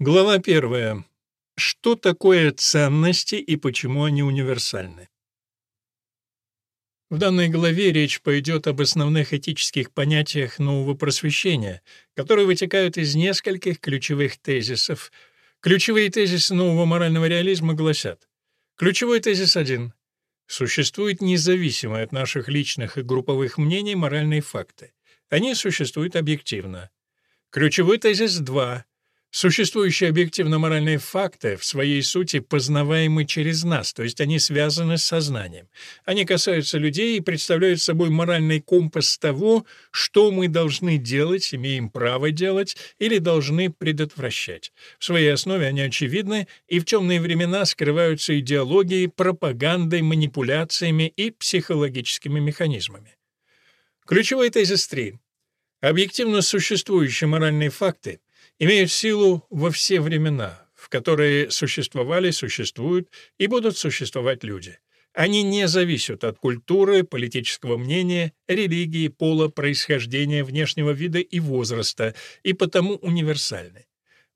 Глава первая. Что такое ценности и почему они универсальны? В данной главе речь пойдет об основных этических понятиях нового просвещения, которые вытекают из нескольких ключевых тезисов. Ключевые тезисы нового морального реализма гласят. Ключевой тезис 1. Существуют независимые от наших личных и групповых мнений моральные факты. Они существуют объективно. Ключевой тезис 2. Существующие объективно-моральные факты в своей сути познаваемы через нас, то есть они связаны с сознанием. Они касаются людей и представляют собой моральный компас того, что мы должны делать, имеем право делать или должны предотвращать. В своей основе они очевидны, и в темные времена скрываются идеологией, пропагандой, манипуляциями и психологическими механизмами. Ключевой тезис 3. Объективно существующие моральные факты имеют силу во все времена, в которые существовали, существуют и будут существовать люди. Они не зависят от культуры, политического мнения, религии, пола, происхождения, внешнего вида и возраста, и потому универсальны.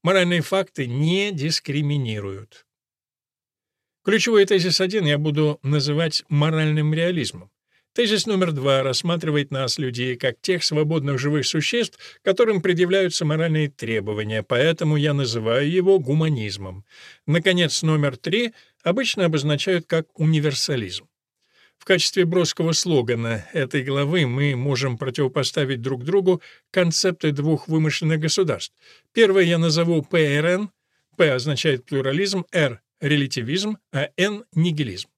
Моральные факты не дискриминируют. Ключевой тезис 1 я буду называть моральным реализмом. Тезис номер два рассматривает нас, людей, как тех свободных живых существ, которым предъявляются моральные требования, поэтому я называю его гуманизмом. Наконец, номер три обычно обозначают как универсализм. В качестве броского слогана этой главы мы можем противопоставить друг другу концепты двух вымышленных государств. Первое я назову ПРН, П означает плюрализм, Р — релятивизм, а Н — нигилизм.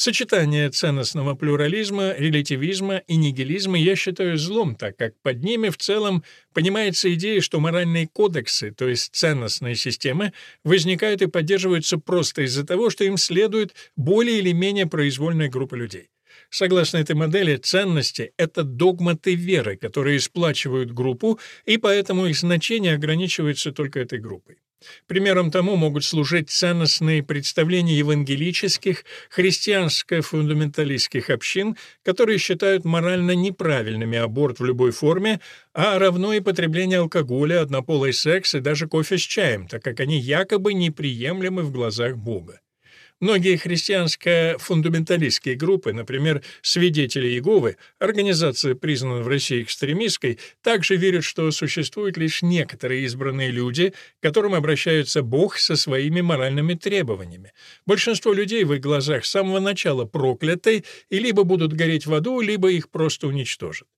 Сочетание ценностного плюрализма, релятивизма и нигилизма я считаю злом, так как под ними в целом понимается идея, что моральные кодексы, то есть ценностные системы, возникают и поддерживаются просто из-за того, что им следует более или менее произвольная группа людей. Согласно этой модели, ценности — это догматы веры, которые сплачивают группу, и поэтому их значение ограничивается только этой группой. Примером тому могут служить ценностные представления евангелических, христианско-фундаменталистских общин, которые считают морально неправильными аборт в любой форме, а равно и потребление алкоголя, однополый секс и даже кофе с чаем, так как они якобы неприемлемы в глазах Бога. Многие христианско-фундаменталистские группы, например, «Свидетели Иеговы», организация, признанная в России экстремистской, также верят, что существуют лишь некоторые избранные люди, к которым обращается Бог со своими моральными требованиями. Большинство людей в их глазах с самого начала прокляты и либо будут гореть в аду, либо их просто уничтожат.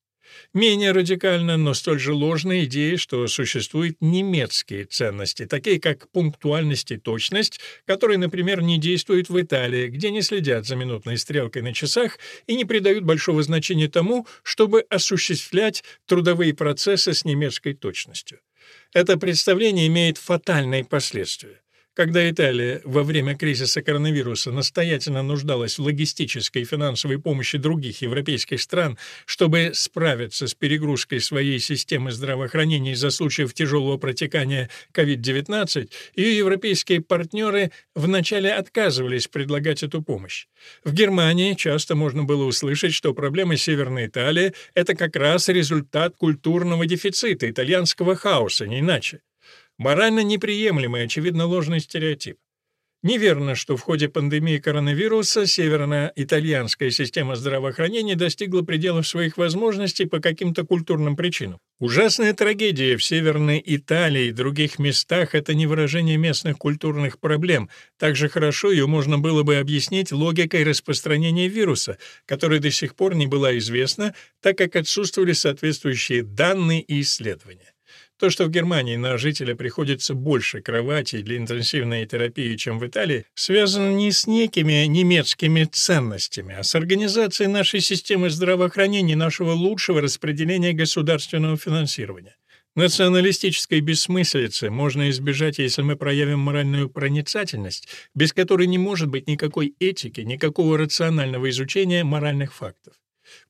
Менее радикально, но столь же ложная идея, что существуют немецкие ценности, такие как пунктуальность и точность, которые, например, не действуют в Италии, где не следят за минутной стрелкой на часах и не придают большого значения тому, чтобы осуществлять трудовые процессы с немецкой точностью. Это представление имеет фатальные последствия. Когда Италия во время кризиса коронавируса настоятельно нуждалась в логистической и финансовой помощи других европейских стран, чтобы справиться с перегрузкой своей системы здравоохранения из-за случаев тяжелого протекания COVID-19, ее европейские партнеры вначале отказывались предлагать эту помощь. В Германии часто можно было услышать, что проблема Северной Италии — это как раз результат культурного дефицита, итальянского хаоса, не иначе. Морально неприемлемый, очевидно, ложный стереотип. Неверно, что в ходе пандемии коронавируса северно-итальянская система здравоохранения достигла пределов своих возможностей по каким-то культурным причинам. Ужасная трагедия в Северной Италии и других местах — это не выражение местных культурных проблем. Также хорошо ее можно было бы объяснить логикой распространения вируса, которая до сих пор не была известна, так как отсутствовали соответствующие данные и исследования. То, что в Германии на жителя приходится больше кроватей для интенсивной терапии, чем в Италии, связано не с некими немецкими ценностями, а с организацией нашей системы здравоохранения нашего лучшего распределения государственного финансирования. Националистической бессмыслицы можно избежать, если мы проявим моральную проницательность, без которой не может быть никакой этики, никакого рационального изучения моральных фактов.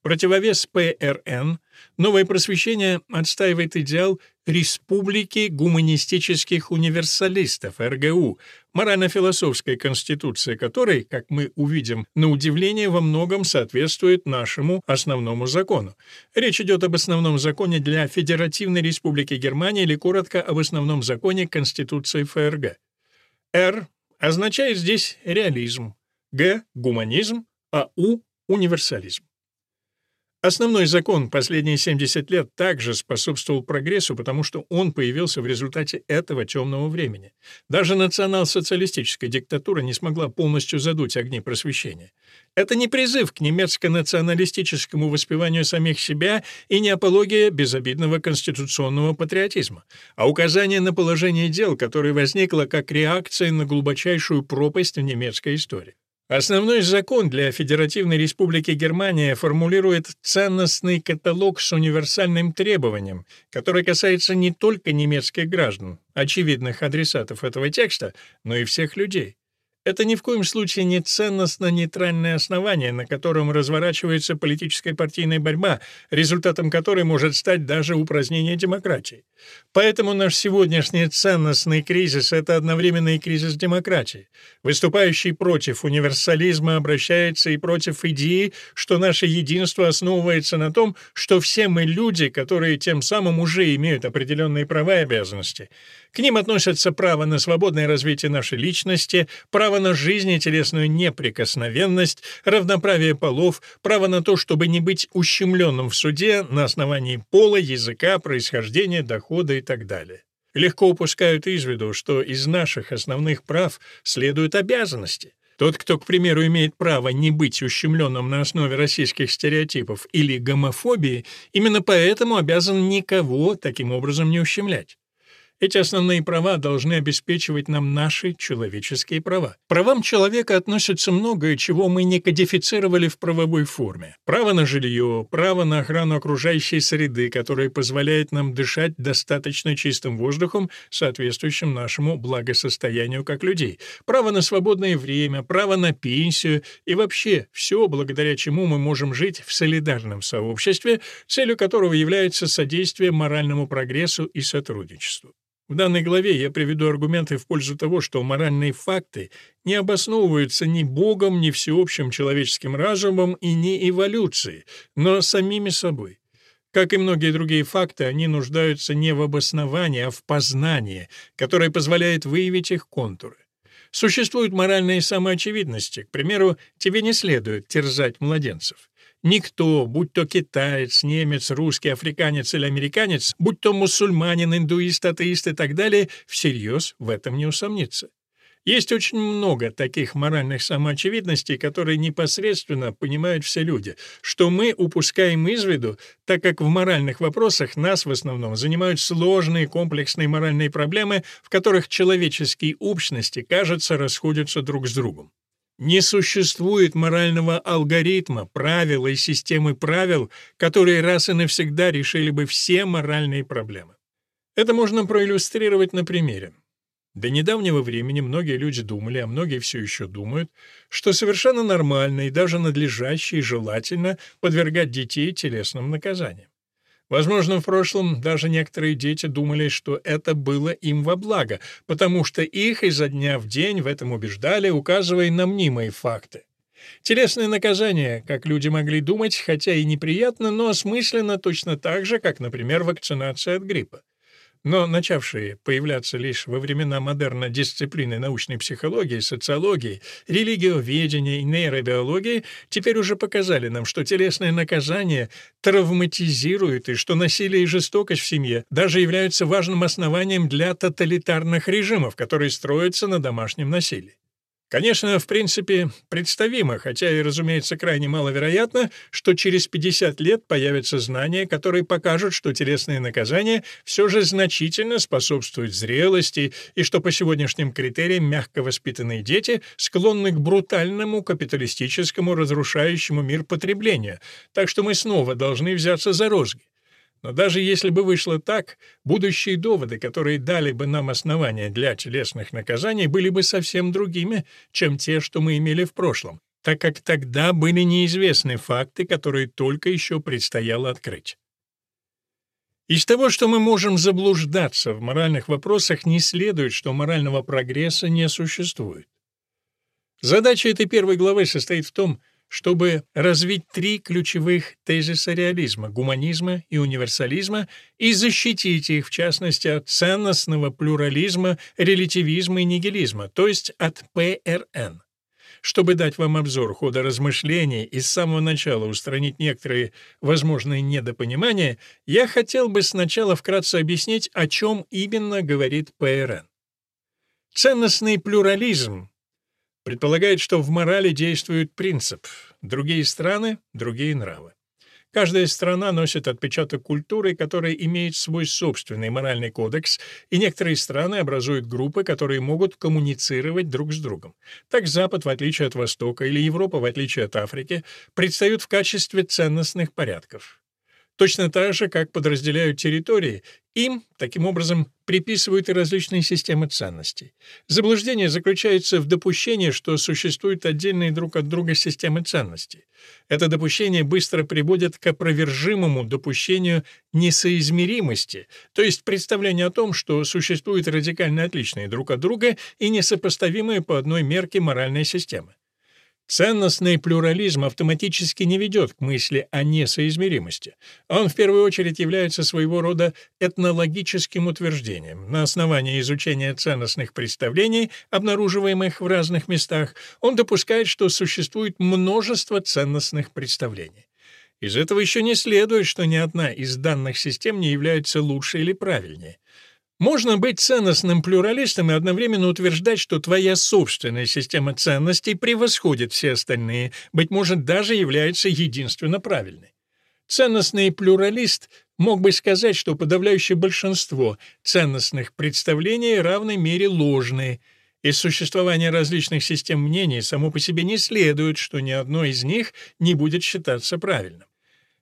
Противовес ПРН, новое просвещение отстаивает идеал Республики гуманистических универсалистов, РГУ, морально-философская конституция которой, как мы увидим, на удивление во многом соответствует нашему основному закону. Речь идет об основном законе для Федеративной Республики Германия или коротко об основном законе Конституции ФРГ. Р означает здесь реализм, Г — гуманизм, а У — универсализм. Основной закон последние 70 лет также способствовал прогрессу, потому что он появился в результате этого темного времени. Даже национал-социалистическая диктатура не смогла полностью задуть огни просвещения. Это не призыв к немецко-националистическому воспеванию самих себя и не апология безобидного конституционного патриотизма, а указание на положение дел, которое возникло как реакция на глубочайшую пропасть в немецкой истории. Основной закон для Федеративной Республики Германия формулирует ценностный каталог с универсальным требованием, который касается не только немецких граждан, очевидных адресатов этого текста, но и всех людей. Это ни в коем случае не ценностно-нейтральное основание, на котором разворачивается политическая партийная борьба, результатом которой может стать даже упразднение демократии. Поэтому наш сегодняшний ценностный кризис — это одновременно и кризис демократии. Выступающий против универсализма обращается и против идеи, что наше единство основывается на том, что все мы люди, которые тем самым уже имеют определенные права и обязанности. К ним относятся право на свободное развитие нашей личности, право на жизнь и телесную неприкосновенность, равноправие полов, право на то, чтобы не быть ущемленным в суде на основании пола, языка, происхождения, дохода и так далее. Легко упускают из виду, что из наших основных прав следуют обязанности. Тот, кто, к примеру, имеет право не быть ущемленным на основе российских стереотипов или гомофобии, именно поэтому обязан никого таким образом не ущемлять. Эти основные права должны обеспечивать нам наши человеческие права. Правам человека относятся многое, чего мы не кодифицировали в правовой форме. Право на жилье, право на охрану окружающей среды, которое позволяет нам дышать достаточно чистым воздухом, соответствующим нашему благосостоянию как людей, право на свободное время, право на пенсию и вообще все, благодаря чему мы можем жить в солидарном сообществе, целью которого является содействие моральному прогрессу и сотрудничеству. В данной главе я приведу аргументы в пользу того, что моральные факты не обосновываются ни Богом, ни всеобщим человеческим разумом и не эволюцией, но самими собой. Как и многие другие факты, они нуждаются не в обосновании, а в познании, которое позволяет выявить их контуры. Существуют моральные самоочевидности. К примеру, тебе не следует терзать младенцев. Никто, будь то китаец, немец, русский, африканец или американец, будь то мусульманин, индуист, атеист и так далее, всерьез в этом не усомнится. Есть очень много таких моральных самоочевидностей, которые непосредственно понимают все люди, что мы упускаем из виду, так как в моральных вопросах нас в основном занимают сложные комплексные моральные проблемы, в которых человеческие общности, кажется, расходятся друг с другом. Не существует морального алгоритма, правила и системы правил, которые раз и навсегда решили бы все моральные проблемы. Это можно проиллюстрировать на примере. До недавнего времени многие люди думали, а многие все еще думают, что совершенно нормально и даже надлежаще и желательно подвергать детей телесным наказаниям. Возможно, в прошлом даже некоторые дети думали, что это было им во благо, потому что их изо дня в день в этом убеждали, указывая на мнимые факты. Телесное наказание, как люди могли думать, хотя и неприятно, но осмысленно точно так же, как, например, вакцинация от гриппа но начавшие появляться лишь во времена модерна дисциплины научной психологии, социологии, религиоведения и нейробиологии, теперь уже показали нам, что телесное наказание травматизирует и что насилие и жестокость в семье даже являются важным основанием для тоталитарных режимов, которые строятся на домашнем насилии. Конечно, в принципе, представимо, хотя и, разумеется, крайне маловероятно, что через 50 лет появятся знания, которые покажут, что телесные наказания все же значительно способствуют зрелости и что по сегодняшним критериям мягко воспитанные дети склонны к брутальному капиталистическому разрушающему мир потреблению, так что мы снова должны взяться за розги. Но даже если бы вышло так, будущие доводы, которые дали бы нам основания для телесных наказаний, были бы совсем другими, чем те, что мы имели в прошлом. так как тогда были неизвестны факты, которые только еще предстояло открыть. Из того, что мы можем заблуждаться в моральных вопросах, не следует, что морального прогресса не существует. Задача этой первой главы состоит в том, чтобы развить три ключевых тезиса реализма — гуманизма и универсализма и защитить их, в частности, от ценностного плюрализма, релятивизма и нигилизма, то есть от ПРН. Чтобы дать вам обзор хода размышлений и с самого начала устранить некоторые возможные недопонимания, я хотел бы сначала вкратце объяснить, о чем именно говорит ПРН. Ценностный плюрализм предполагает, что в морали действует принцип «другие страны — другие нравы». Каждая страна носит отпечаток культуры, которая имеет свой собственный моральный кодекс, и некоторые страны образуют группы, которые могут коммуницировать друг с другом. Так Запад, в отличие от Востока, или Европа, в отличие от Африки, предстают в качестве ценностных порядков. Точно так же, как подразделяют территории, им, таким образом, приписывают и различные системы ценностей. Заблуждение заключается в допущении, что существуют отдельные друг от друга системы ценностей. Это допущение быстро приводит к опровержимому допущению несоизмеримости, то есть представлению о том, что существуют радикально отличные друг от друга и несопоставимые по одной мерке моральные системы. Ценностный плюрализм автоматически не ведет к мысли о несоизмеримости. Он в первую очередь является своего рода этнологическим утверждением. На основании изучения ценностных представлений, обнаруживаемых в разных местах, он допускает, что существует множество ценностных представлений. Из этого еще не следует, что ни одна из данных систем не является лучше или правильнее. Можно быть ценностным плюралистом и одновременно утверждать, что твоя собственная система ценностей превосходит все остальные, быть может, даже является единственно правильной. Ценностный плюралист мог бы сказать, что подавляющее большинство ценностных представлений равной мере ложные. Из существования различных систем мнений само по себе не следует, что ни одно из них не будет считаться правильным.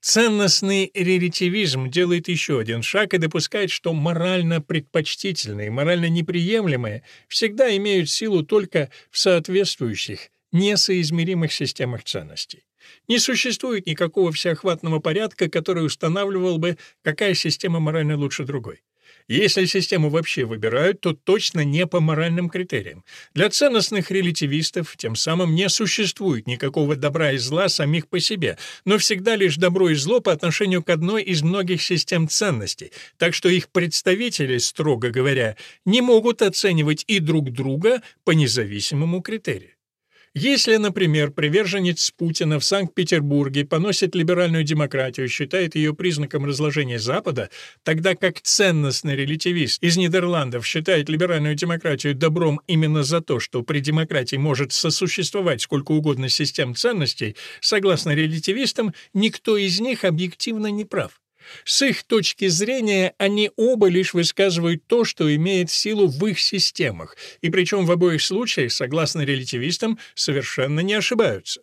Ценностный релятивизм делает еще один шаг и допускает, что морально предпочтительные, морально неприемлемые всегда имеют силу только в соответствующих, несоизмеримых системах ценностей. Не существует никакого всеохватного порядка, который устанавливал бы, какая система морально лучше другой. Если систему вообще выбирают, то точно не по моральным критериям. Для ценностных релятивистов тем самым не существует никакого добра и зла самих по себе, но всегда лишь добро и зло по отношению к одной из многих систем ценностей, так что их представители, строго говоря, не могут оценивать и друг друга по независимому критерию. Если, например, приверженец Путина в Санкт-Петербурге поносит либеральную демократию, считает ее признаком разложения Запада, тогда как ценностный релятивист из Нидерландов считает либеральную демократию добром именно за то, что при демократии может сосуществовать сколько угодно систем ценностей, согласно релятивистам, никто из них объективно не прав. С их точки зрения они оба лишь высказывают то, что имеет силу в их системах, и причем в обоих случаях, согласно релятивистам, совершенно не ошибаются.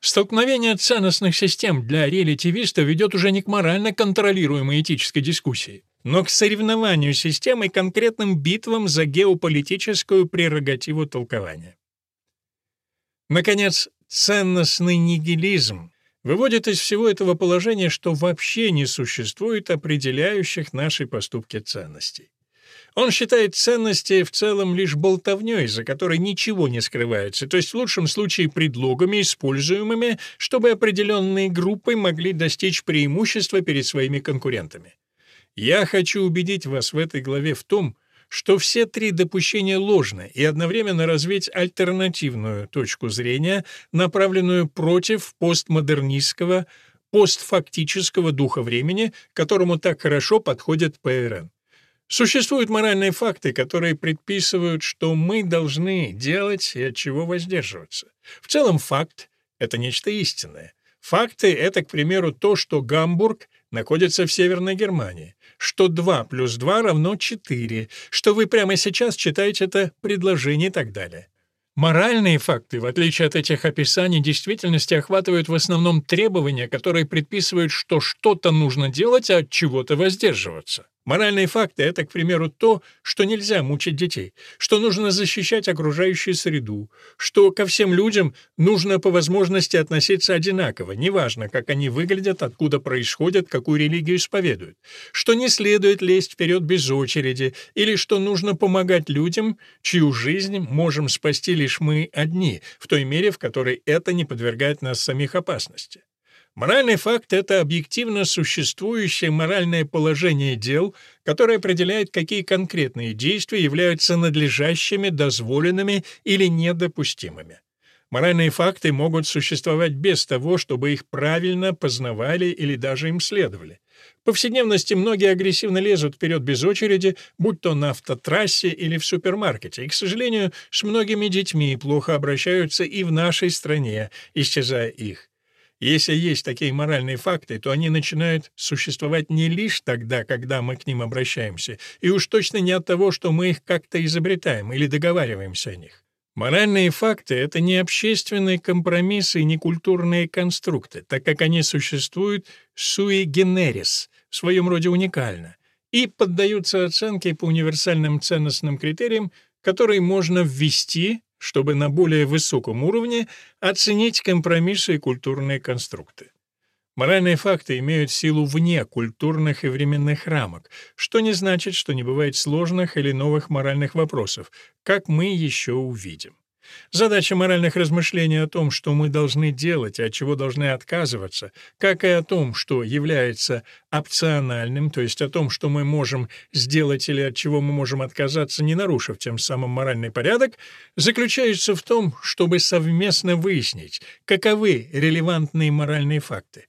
Столкновение ценностных систем для релятивиста ведет уже не к морально контролируемой этической дискуссии, но к соревнованию систем и конкретным битвам за геополитическую прерогативу толкования. Наконец, ценностный нигилизм выводит из всего этого положения, что вообще не существует определяющих наши поступки ценностей. Он считает ценности в целом лишь болтовней, за которой ничего не скрывается, то есть в лучшем случае предлогами, используемыми, чтобы определенные группы могли достичь преимущества перед своими конкурентами. Я хочу убедить вас в этой главе в том, что все три допущения ложны, и одновременно развить альтернативную точку зрения, направленную против постмодернистского, постфактического духа времени, которому так хорошо подходит ПРН. Существуют моральные факты, которые предписывают, что мы должны делать и от чего воздерживаться. В целом факт — это нечто истинное. Факты — это, к примеру, то, что Гамбург находится в Северной Германии, что 2 плюс 2 равно 4, что вы прямо сейчас читаете это предложение и так далее. Моральные факты, в отличие от этих описаний, действительности охватывают в основном требования, которые предписывают, что что-то нужно делать, а от чего-то воздерживаться. Моральные факты — это, к примеру, то, что нельзя мучить детей, что нужно защищать окружающую среду, что ко всем людям нужно по возможности относиться одинаково, неважно, как они выглядят, откуда происходят, какую религию исповедуют, что не следует лезть вперед без очереди, или что нужно помогать людям, чью жизнь можем спасти лишь мы одни, в той мере, в которой это не подвергает нас самих опасности. Моральный факт — это объективно существующее моральное положение дел, которое определяет, какие конкретные действия являются надлежащими, дозволенными или недопустимыми. Моральные факты могут существовать без того, чтобы их правильно познавали или даже им следовали. В повседневности многие агрессивно лезут вперед без очереди, будь то на автотрассе или в супермаркете, и, к сожалению, с многими детьми плохо обращаются и в нашей стране, исчезая их. Если есть такие моральные факты, то они начинают существовать не лишь тогда, когда мы к ним обращаемся, и уж точно не от того, что мы их как-то изобретаем или договариваемся о них. Моральные факты — это не общественные компромиссы и не культурные конструкты, так как они существуют sui generis, в своем роде уникально, и поддаются оценке по универсальным ценностным критериям, которые можно ввести чтобы на более высоком уровне оценить компромиссы и культурные конструкты. Моральные факты имеют силу вне культурных и временных рамок, что не значит, что не бывает сложных или новых моральных вопросов, как мы еще увидим. Задача моральных размышлений о том, что мы должны делать и от чего должны отказываться, как и о том, что является опциональным, то есть о том, что мы можем сделать или от чего мы можем отказаться, не нарушив тем самым моральный порядок, заключается в том, чтобы совместно выяснить, каковы релевантные моральные факты.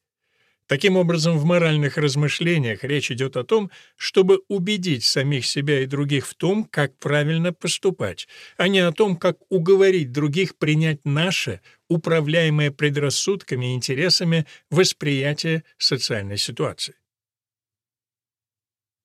Таким образом, в моральных размышлениях речь идет о том, чтобы убедить самих себя и других в том, как правильно поступать, а не о том, как уговорить других принять наше, управляемое предрассудками и интересами, восприятие социальной ситуации.